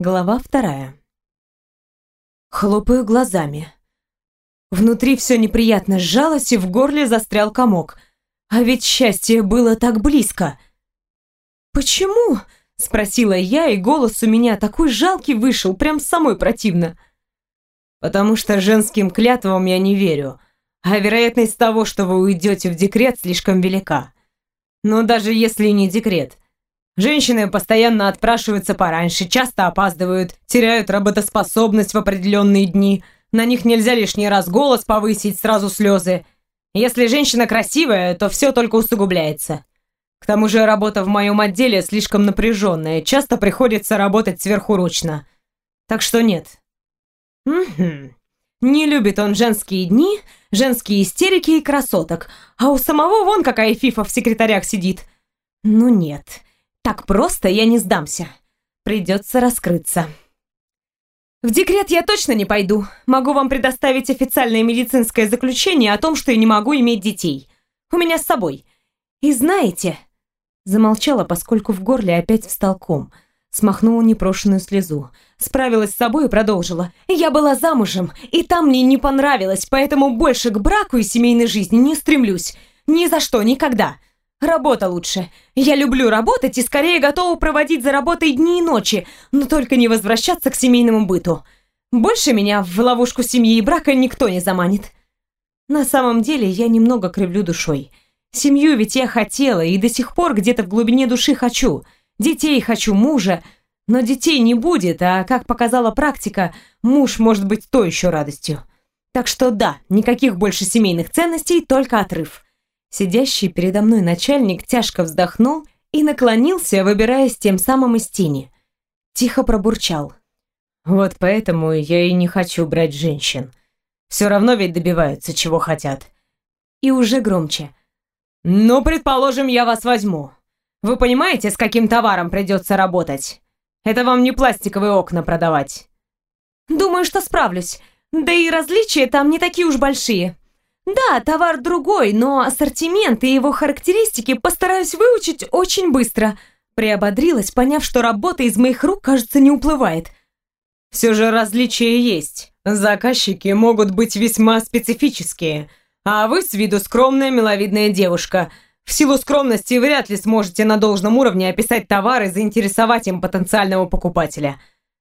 Глава вторая. Хлопаю глазами. Внутри все неприятно сжалось, и в горле застрял комок. А ведь счастье было так близко. «Почему?» — спросила я, и голос у меня такой жалкий вышел, прям самой противно. «Потому что женским клятвам я не верю, а вероятность того, что вы уйдете в декрет, слишком велика. Но даже если не декрет, женщины постоянно отпрашиваются пораньше, часто опаздывают, теряют работоспособность в определенные дни, на них нельзя лишний раз голос повысить, сразу слезы. Если женщина красивая, то все только усугубляется. К тому же работа в моем отделе слишком напряженная, часто приходится работать сверхурочно. Так что нет. Угу. Не любит он женские дни, женские истерики и красоток, а у самого вон какая фифа в секретарях сидит. Ну нет, так просто я не сдамся. Придется раскрыться. В декрет я точно не пойду. Могу вам предоставить официальное медицинское заключение о том, что я не могу иметь детей. У меня с собой. И знаете... Замолчала, поскольку в горле опять встал ком. Смахнула непрошенную слезу. Справилась с собой и продолжила. «Я была замужем, и там мне не понравилось, поэтому больше к браку и семейной жизни не стремлюсь. Ни за что, никогда. Работа лучше. Я люблю работать и скорее готова проводить за работой дни и ночи, но только не возвращаться к семейному быту. Больше меня в ловушку семьи и брака никто не заманит. На самом деле я немного кривлю душой. Семью ведь я хотела и до сих пор где-то в глубине души хочу. Детей хочу, мужа. Но детей не будет, а, как показала практика, муж может быть то еще радостью. Так что да, никаких больше семейных ценностей, только отрыв. Сидящий передо мной начальник тяжко вздохнул и наклонился, выбираясь тем самым из тени. Тихо пробурчал. «Вот поэтому я и не хочу брать женщин. Все равно ведь добиваются, чего хотят». И уже громче. «Ну, предположим, я вас возьму. Вы понимаете, с каким товаром придется работать? Это вам не пластиковые окна продавать». «Думаю, что справлюсь. Да и различия там не такие уж большие. Да, товар другой, но ассортимент и его характеристики постараюсь выучить очень быстро. Приободрилась, поняв, что работа из моих рук, кажется, не уплывает. Все же различия есть. Заказчики могут быть весьма специфические. А вы с виду скромная, миловидная девушка. В силу скромности вряд ли сможете на должном уровне описать товар и заинтересовать им потенциального покупателя.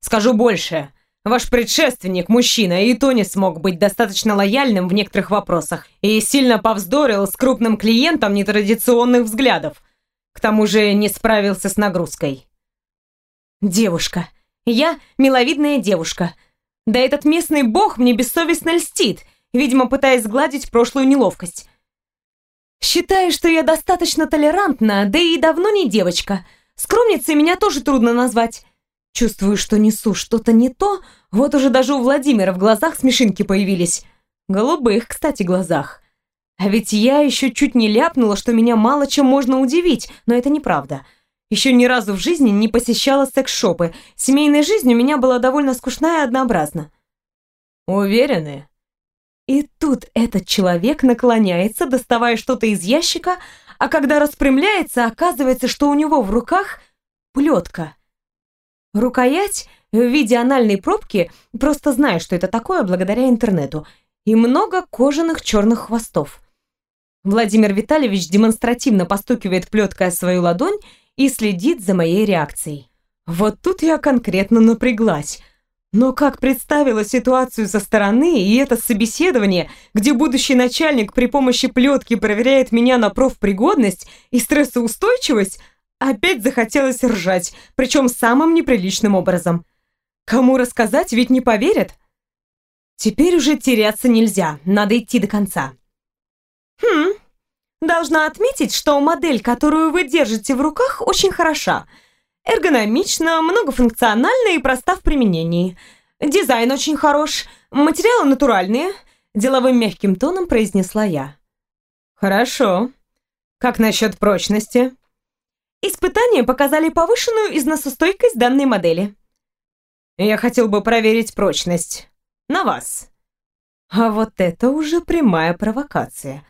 Скажу больше. Ваш предшественник, мужчина, и то не смог быть достаточно лояльным в некоторых вопросах и сильно повздорил с крупным клиентом нетрадиционных взглядов. К тому же не справился с нагрузкой. Девушка. Я миловидная девушка. Да этот местный бог мне бессовестно льстит, видимо, пытаясь сгладить прошлую неловкость. Считаю, что я достаточно толерантна, да и давно не девочка. Скромницей меня тоже трудно назвать. Чувствую, что несу что-то не то. Вот уже даже у Владимира в глазах смешинки появились. Голубых, кстати, глазах. А ведь я еще чуть не ляпнула, что меня мало чем можно удивить, но это неправда. Еще ни разу в жизни не посещала секс-шопы. Семейная жизнь у меня была довольно скучная и однообразна. Уверены? И тут этот человек наклоняется, доставая что-то из ящика, а когда распрямляется, оказывается, что у него в руках плетка. Рукоять в виде анальной пробки, просто знаю, что это такое благодаря интернету, и много кожаных черных хвостов. Владимир Витальевич демонстративно постукивает плеткой о свою ладонь и следит за моей реакцией. Вот тут я конкретно напряглась. Но как представила ситуацию со стороны и это собеседование, где будущий начальник при помощи плетки проверяет меня на профпригодность и стрессоустойчивость, Опять захотелось ржать, причем самым неприличным образом. Кому рассказать, ведь не поверят. Теперь уже теряться нельзя, надо идти до конца. Хм, должна отметить, что модель, которую вы держите в руках, очень хороша. Эргономична, многофункциональна и проста в применении. Дизайн очень хорош, материалы натуральные, деловым мягким тоном произнесла я. Хорошо. Как насчет прочности? Испытания показали повышенную износостойкость данной модели. Я хотел бы проверить прочность. На вас. А вот это уже прямая провокация.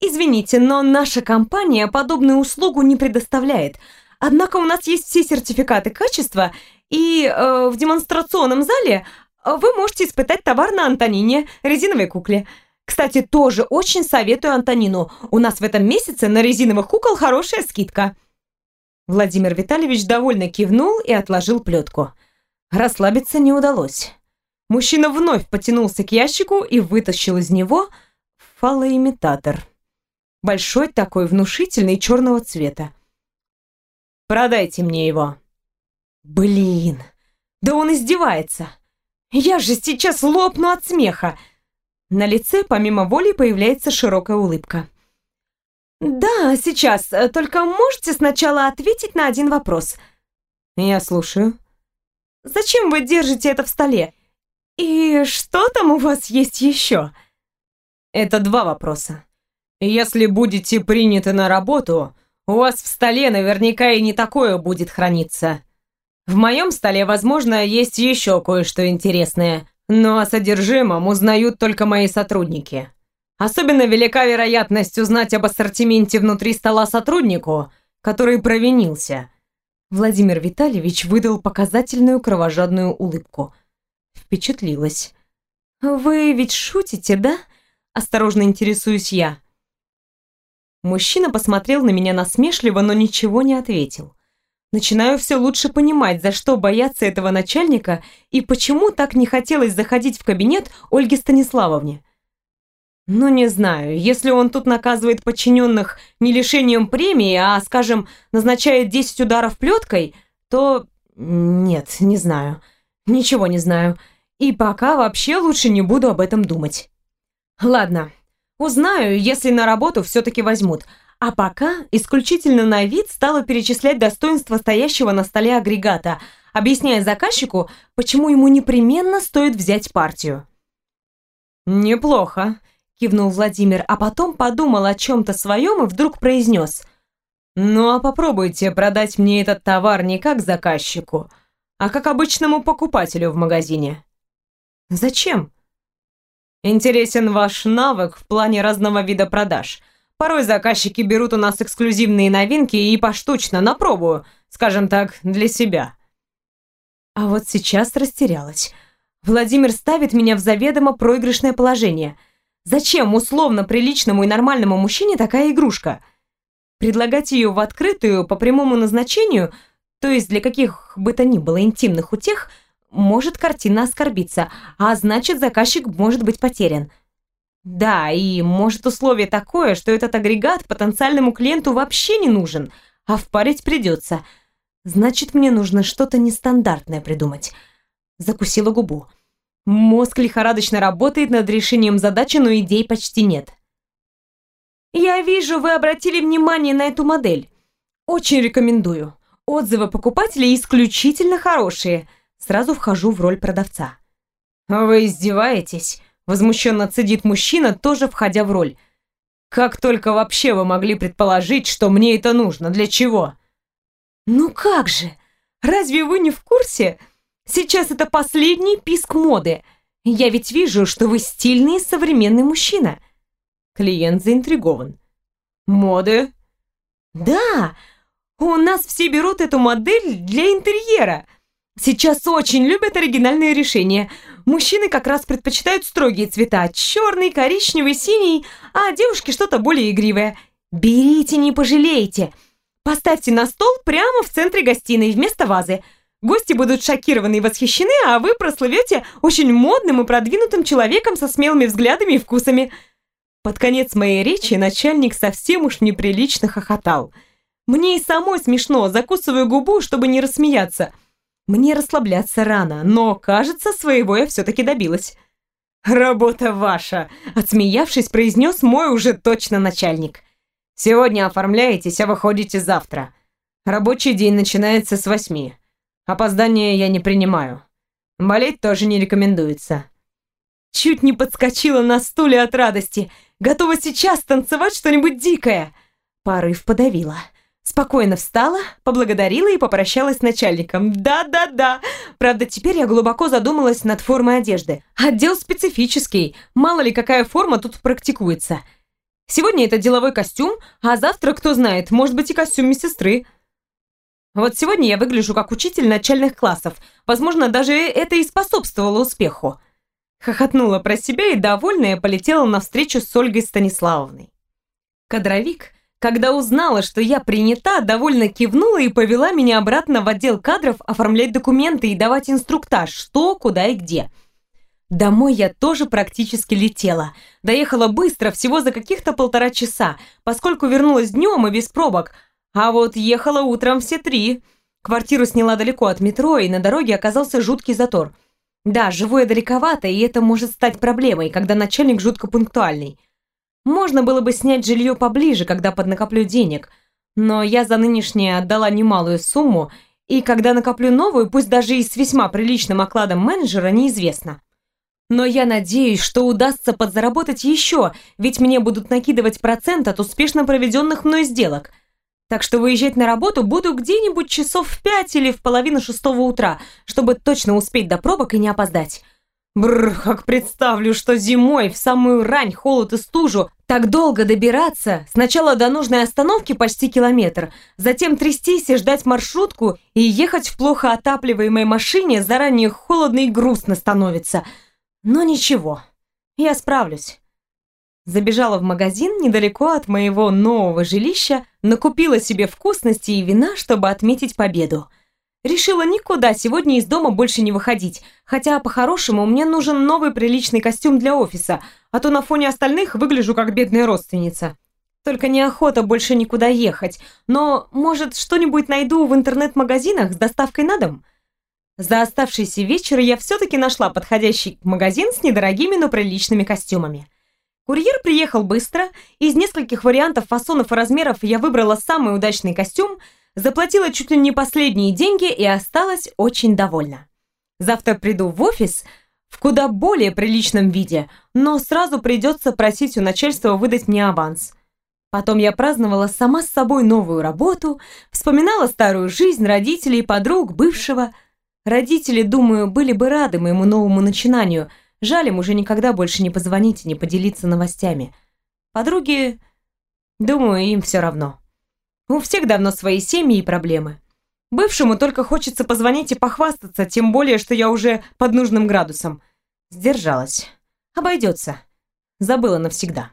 Извините, но наша компания подобную услугу не предоставляет. Однако у нас есть все сертификаты качества, И э, в демонстрационном зале вы можете испытать товар на Антонине, резиновой кукле. Кстати, тоже очень советую Антонину. У нас в этом месяце на резиновых кукол хорошая скидка. Владимир Витальевич довольно кивнул и отложил плетку. Расслабиться не удалось. Мужчина вновь потянулся к ящику и вытащил из него фалоимитатор. Большой такой, внушительный, черного цвета. «Продайте мне его». «Блин, да он издевается. Я же сейчас лопну от смеха». На лице помимо воли появляется широкая улыбка. «Да, сейчас. Только можете сначала ответить на один вопрос?» «Я слушаю». «Зачем вы держите это в столе? И что там у вас есть еще?» «Это два вопроса. Если будете приняты на работу, у вас в столе наверняка и не такое будет храниться. В моем столе, возможно, есть еще кое-что интересное, но о содержимом узнают только мои сотрудники». Особенно велика вероятность узнать об ассортименте внутри стола сотруднику, который провинился. Владимир Витальевич выдал показательную кровожадную улыбку. Впечатлилась. «Вы ведь шутите, да?» Осторожно интересуюсь я. Мужчина посмотрел на меня насмешливо, но ничего не ответил. Начинаю все лучше понимать, за что бояться этого начальника и почему так не хотелось заходить в кабинет Ольге Станиславовне. Ну, не знаю, если он тут наказывает подчиненных не лишением премии, а, скажем, назначает 10 ударов плеткой, то... Нет, не знаю. Ничего не знаю. И пока вообще лучше не буду об этом думать. Ладно, узнаю, если на работу все-таки возьмут. А пока исключительно на вид стала перечислять достоинства стоящего на столе агрегата, объясняя заказчику, почему ему непременно стоит взять партию. «Неплохо», кивнул Владимир, а потом подумал о чем-то своем и вдруг произнес. «Ну а попробуйте продать мне этот товар не как заказчику, а как обычному покупателю в магазине». «Зачем?» «Интересен ваш навык в плане разного вида продаж. Порой заказчики берут у нас эксклюзивные новинки и поштучно, на пробу, скажем так, для себя». А вот сейчас растерялась. Владимир ставит меня в заведомо проигрышное положение – Зачем условно приличному и нормальному мужчине такая игрушка? Предлагать ее в открытую по прямому назначению, то есть для каких бы то ни было интимных утех, может картина оскорбиться, а значит заказчик может быть потерян. Да, и может условие такое, что этот агрегат потенциальному клиенту вообще не нужен, а впарить придется. Значит, мне нужно что-то нестандартное придумать. Закусила губу. Мозг лихорадочно работает над решением задачи, но идей почти нет. Я вижу, вы обратили внимание на эту модель. Очень рекомендую. Отзывы покупателей исключительно хорошие. Сразу вхожу в роль продавца. Вы издеваетесь? Возмущенно цедит мужчина, тоже входя в роль. Как только вообще вы могли предположить, что мне это нужно? Для чего? Ну как же? Разве вы не в курсе? Сейчас это последний писк моды. Я ведь вижу, что вы стильный современный мужчина. Клиент заинтригован. Моды? Да, у нас все берут эту модель для интерьера. Сейчас очень любят оригинальные решения. Мужчины как раз предпочитают строгие цвета. Черный, коричневый, синий, а девушки что-то более игривое. Берите, не пожалеете. Поставьте на стол прямо в центре гостиной вместо вазы – Гости будут шокированы и восхищены, а вы прослывете очень модным и продвинутым человеком со смелыми взглядами и вкусами. Под конец моей речи начальник совсем уж неприлично хохотал. Мне и самой смешно, закусываю губу, чтобы не рассмеяться. Мне расслабляться рано, но, кажется, своего я все-таки добилась. «Работа ваша!» – отсмеявшись, произнес мой уже точно начальник. «Сегодня оформляетесь, а выходите завтра. Рабочий день начинается с восьми. Опоздание я не принимаю. Болеть тоже не рекомендуется. Чуть не подскочила на стуле от радости. Готова сейчас танцевать что-нибудь дикое. Порыв подавила. Спокойно встала, поблагодарила и попрощалась с начальником. Да-да-да. Правда, теперь я глубоко задумалась над формой одежды. Отдел специфический. Мало ли какая форма тут практикуется. Сегодня это деловой костюм, а завтра, кто знает, может быть и костюм медсестры. Вот сегодня я выгляжу как учитель начальных классов. Возможно, даже это и способствовало успеху. Хохотнула про себя и, довольная, полетела навстречу с Ольгой Станиславовной. Кадровик, когда узнала, что я принята, довольно кивнула и повела меня обратно в отдел кадров оформлять документы и давать инструктаж, что, куда и где. Домой я тоже практически летела. Доехала быстро, всего за каких-то полтора часа, поскольку вернулась днем и без пробок – а вот ехала утром все три. Квартиру сняла далеко от метро, и на дороге оказался жуткий затор. Да, живу я далековато, и это может стать проблемой, когда начальник жутко пунктуальный. Можно было бы снять жилье поближе, когда поднакоплю денег, но я за нынешнее отдала немалую сумму, и когда накоплю новую, пусть даже и с весьма приличным окладом менеджера, неизвестно. Но я надеюсь, что удастся подзаработать еще, ведь мне будут накидывать процент от успешно проведенных мной сделок – так что выезжать на работу буду где-нибудь часов в пять или в половину шестого утра, чтобы точно успеть до пробок и не опоздать. Бррр, как представлю, что зимой в самую рань, холод и стужу так долго добираться, сначала до нужной остановки почти километр, затем трястись и ждать маршрутку и ехать в плохо отапливаемой машине заранее холодно и грустно становится. Но ничего, я справлюсь. Забежала в магазин недалеко от моего нового жилища, накупила себе вкусности и вина, чтобы отметить победу. Решила никуда сегодня из дома больше не выходить, хотя по-хорошему мне нужен новый приличный костюм для офиса, а то на фоне остальных выгляжу как бедная родственница. Только неохота больше никуда ехать, но, может, что-нибудь найду в интернет-магазинах с доставкой на дом? За оставшийся вечер я все-таки нашла подходящий магазин с недорогими, но приличными костюмами. Курьер приехал быстро, из нескольких вариантов фасонов и размеров я выбрала самый удачный костюм, заплатила чуть ли не последние деньги и осталась очень довольна. Завтра приду в офис в куда более приличном виде, но сразу придется просить у начальства выдать мне аванс. Потом я праздновала сама с собой новую работу, вспоминала старую жизнь родителей, подруг, бывшего. Родители, думаю, были бы рады моему новому начинанию – Жаль им уже никогда больше не позвонить и не поделиться новостями. Подруги, думаю, им все равно. У всех давно свои семьи и проблемы. Бывшему только хочется позвонить и похвастаться, тем более, что я уже под нужным градусом. Сдержалась. Обойдется. Забыла навсегда.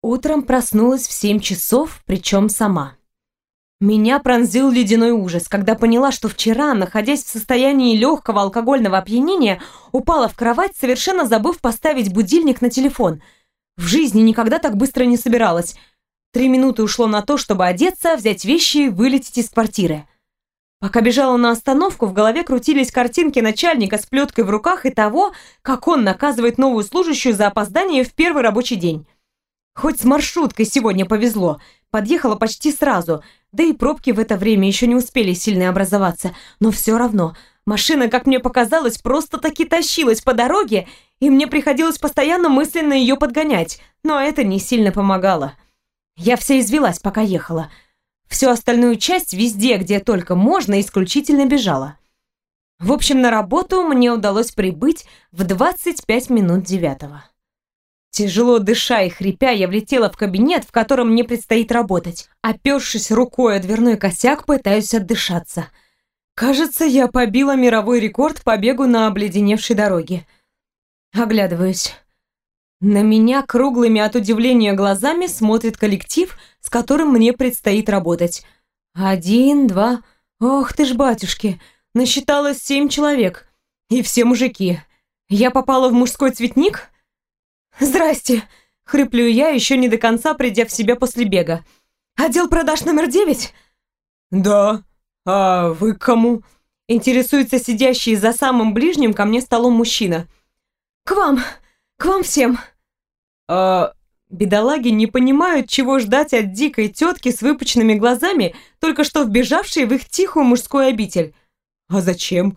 Утром проснулась в семь часов, причем сама. Меня пронзил ледяной ужас, когда поняла, что вчера, находясь в состоянии легкого алкогольного опьянения, упала в кровать, совершенно забыв поставить будильник на телефон. В жизни никогда так быстро не собиралась. Три минуты ушло на то, чтобы одеться, взять вещи и вылететь из квартиры. Пока бежала на остановку, в голове крутились картинки начальника с плеткой в руках и того, как он наказывает новую служащую за опоздание в первый рабочий день. Хоть с маршруткой сегодня повезло, подъехала почти сразу – да и пробки в это время еще не успели сильно образоваться. Но все равно, машина, как мне показалось, просто-таки тащилась по дороге, и мне приходилось постоянно мысленно ее подгонять, но это не сильно помогало. Я вся извелась, пока ехала. Всю остальную часть везде, где только можно, исключительно бежала. В общем, на работу мне удалось прибыть в 25 минут девятого. Тяжело дыша и хрипя, я влетела в кабинет, в котором мне предстоит работать. Опершись рукой о дверной косяк, пытаюсь отдышаться. Кажется, я побила мировой рекорд по бегу на обледеневшей дороге. Оглядываюсь. На меня круглыми от удивления глазами смотрит коллектив, с которым мне предстоит работать. Один, два... Ох ты ж, батюшки! Насчиталось семь человек. И все мужики. Я попала в мужской цветник? «Здрасте!» — хриплю я, еще не до конца придя в себя после бега. «Отдел продаж номер девять?» «Да. А вы к кому?» Интересуется сидящий за самым ближним ко мне столом мужчина. «К вам! К вам всем!» «А...» Бедолаги не понимают, чего ждать от дикой тетки с выпученными глазами, только что вбежавшей в их тихую мужскую обитель. «А зачем?»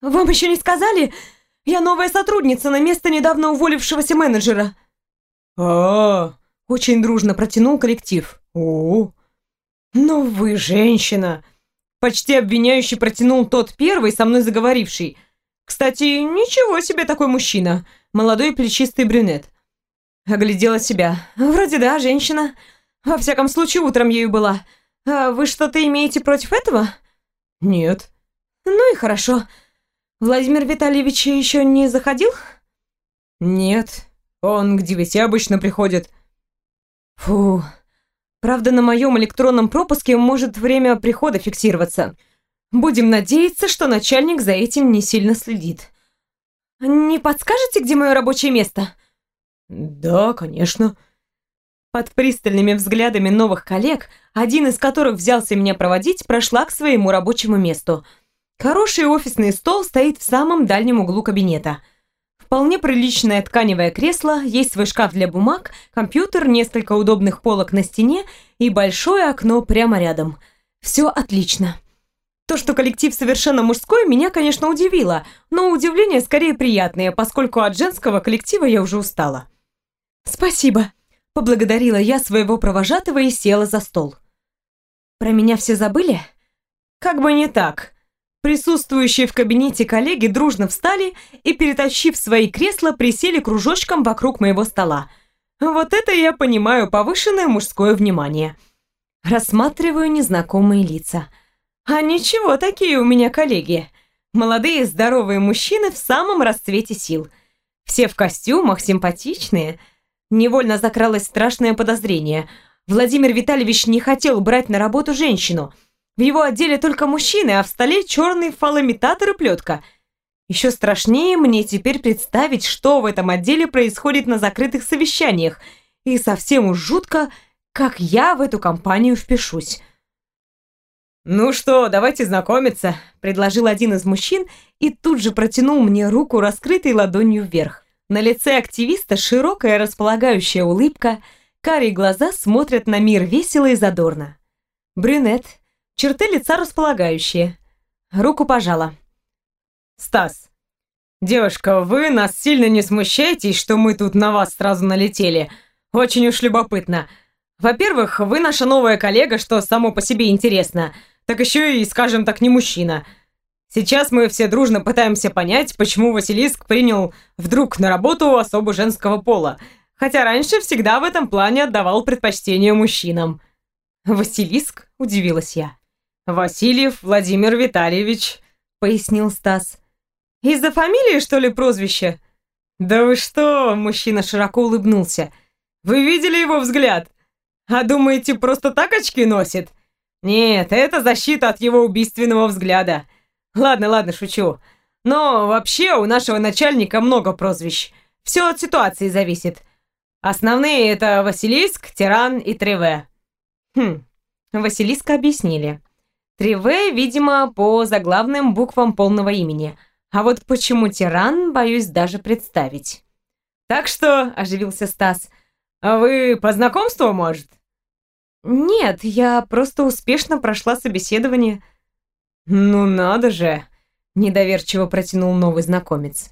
«Вам еще не сказали? Я новая сотрудница на место недавно уволившегося менеджера. А, -а, -а очень дружно протянул коллектив. О, ну вы женщина, почти обвиняющий протянул тот первый со мной заговоривший. Кстати, ничего себе такой мужчина, молодой плечистый брюнет. Оглядела себя. Вроде да, женщина. Во всяком случае, утром ею была. А вы что-то имеете против этого? Нет. Ну и хорошо. Владимир Витальевич еще не заходил? Нет. Он к девяти обычно приходит. Фу. Правда, на моем электронном пропуске может время прихода фиксироваться. Будем надеяться, что начальник за этим не сильно следит. Не подскажете, где мое рабочее место? Да, конечно. Под пристальными взглядами новых коллег, один из которых взялся меня проводить, прошла к своему рабочему месту. Хороший офисный стол стоит в самом дальнем углу кабинета. Вполне приличное тканевое кресло, есть свой шкаф для бумаг, компьютер, несколько удобных полок на стене и большое окно прямо рядом. Все отлично. То, что коллектив совершенно мужской, меня, конечно, удивило, но удивление скорее приятное, поскольку от женского коллектива я уже устала. «Спасибо», Поблагодарила я своего провожатого и села за стол. Про меня все забыли? Как бы не так. Присутствующие в кабинете коллеги дружно встали и, перетащив свои кресла, присели кружочком вокруг моего стола. Вот это я понимаю повышенное мужское внимание. Рассматриваю незнакомые лица. А ничего, такие у меня коллеги. Молодые здоровые мужчины в самом расцвете сил. Все в костюмах, симпатичные – Невольно закралось страшное подозрение. Владимир Витальевич не хотел брать на работу женщину. В его отделе только мужчины, а в столе черный фалоимитатор и плетка. Еще страшнее мне теперь представить, что в этом отделе происходит на закрытых совещаниях. И совсем уж жутко, как я в эту компанию впишусь. «Ну что, давайте знакомиться», — предложил один из мужчин и тут же протянул мне руку, раскрытой ладонью вверх. На лице активиста широкая располагающая улыбка, карие глаза смотрят на мир весело и задорно. Брюнет, черты лица располагающие. Руку пожала. «Стас, девушка, вы нас сильно не смущаетесь, что мы тут на вас сразу налетели? Очень уж любопытно. Во-первых, вы наша новая коллега, что само по себе интересно, так еще и, скажем так, не мужчина». Сейчас мы все дружно пытаемся понять, почему Василиск принял вдруг на работу особо женского пола, хотя раньше всегда в этом плане отдавал предпочтение мужчинам. «Василиск?» – удивилась я. «Васильев Владимир Витальевич», – пояснил Стас. «Из-за фамилии, что ли, прозвище?» «Да вы что?» – мужчина широко улыбнулся. «Вы видели его взгляд? А думаете, просто так очки носит? Нет, это защита от его убийственного взгляда». Ладно, ладно, шучу. Но вообще у нашего начальника много прозвищ. Все от ситуации зависит. Основные это Василиск, Тиран и Треве. Хм, Василиска объяснили. Треве, видимо, по заглавным буквам полного имени. А вот почему Тиран, боюсь даже представить. Так что, оживился Стас, а вы по знакомству, может? Нет, я просто успешно прошла собеседование. «Ну надо же!» – недоверчиво протянул новый знакомец.